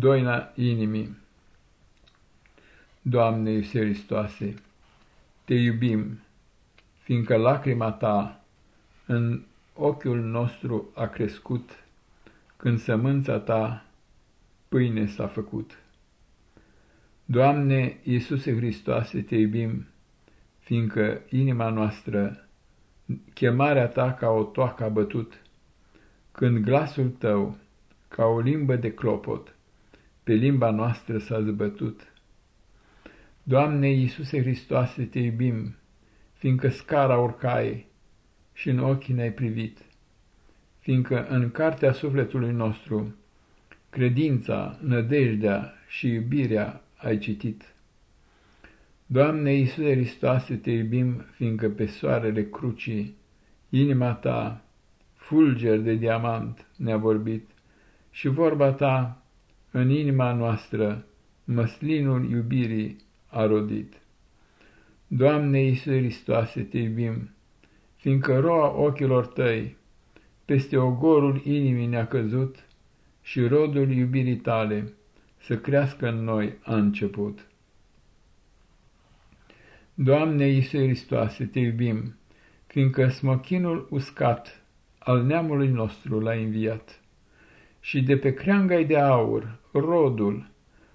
Doina inimii Doamne Iisuse Hristoase, Te iubim, fiindcă lacrima Ta în ochiul nostru a crescut, când sămânța Ta pâine s-a făcut. Doamne Iisuse Hristoase, Te iubim, fiindcă inima noastră chemarea Ta ca o toacă a bătut, când glasul Tău, ca o limbă de clopot, pe limba noastră s-a zbătut. Doamne Iisuse Hristoase, te iubim, fiindcă scara urcai și în ochii ne-ai privit, fiindcă în cartea sufletului nostru credința, nădejdea și iubirea ai citit. Doamne Iisuse Hristoase, te iubim, fiindcă pe soarele crucii inima ta, fulger de diamant, ne-a vorbit și vorba ta în inima noastră măslinul iubirii a rodit. Doamne Iisus Hristoase, te iubim, fiindcă roa ochilor tăi peste ogorul inimii ne-a căzut și rodul iubirii tale să crească în noi a început. Doamne Iisus Hristoase, te iubim, fiindcă smochinul uscat al neamului nostru l-a înviat și de pe creanga de aur, rodul,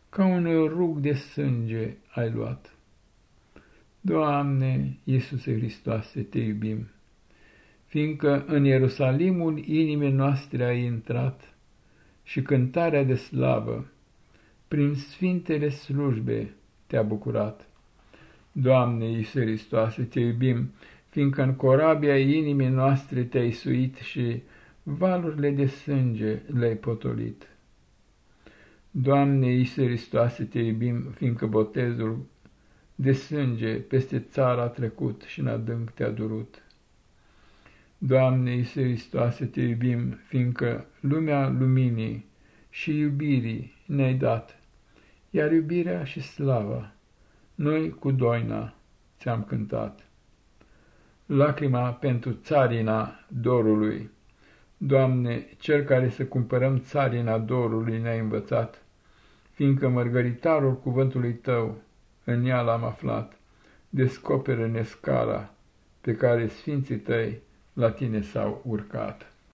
ca un rug de sânge ai luat. Doamne, Iisuse Hristoase, te iubim, fiindcă în Ierusalimul inimii noastre ai intrat și cântarea de slavă, prin sfintele slujbe te-a bucurat. Doamne, Iisuse Hristoase, te iubim, fiindcă în corabia inimii noastre te-ai suit și valurile de sânge le-ai potolit. Doamne Iisuse Hristoase, te iubim, fiindcă botezul de sânge peste țara a trecut și în adânc te-a durut. Doamne Iisuse Hristoase, te iubim, fiindcă lumea luminii și iubirii ne-ai dat, iar iubirea și slava noi cu doina ți-am cântat. Lacrima pentru țarina dorului, Doamne, Cel care să cumpărăm țarina dorului ne-a învățat, fiindcă mărgăritarul cuvântului Tău, în ea l-am aflat, descoperă-ne scala pe care sfinții Tăi la Tine s-au urcat.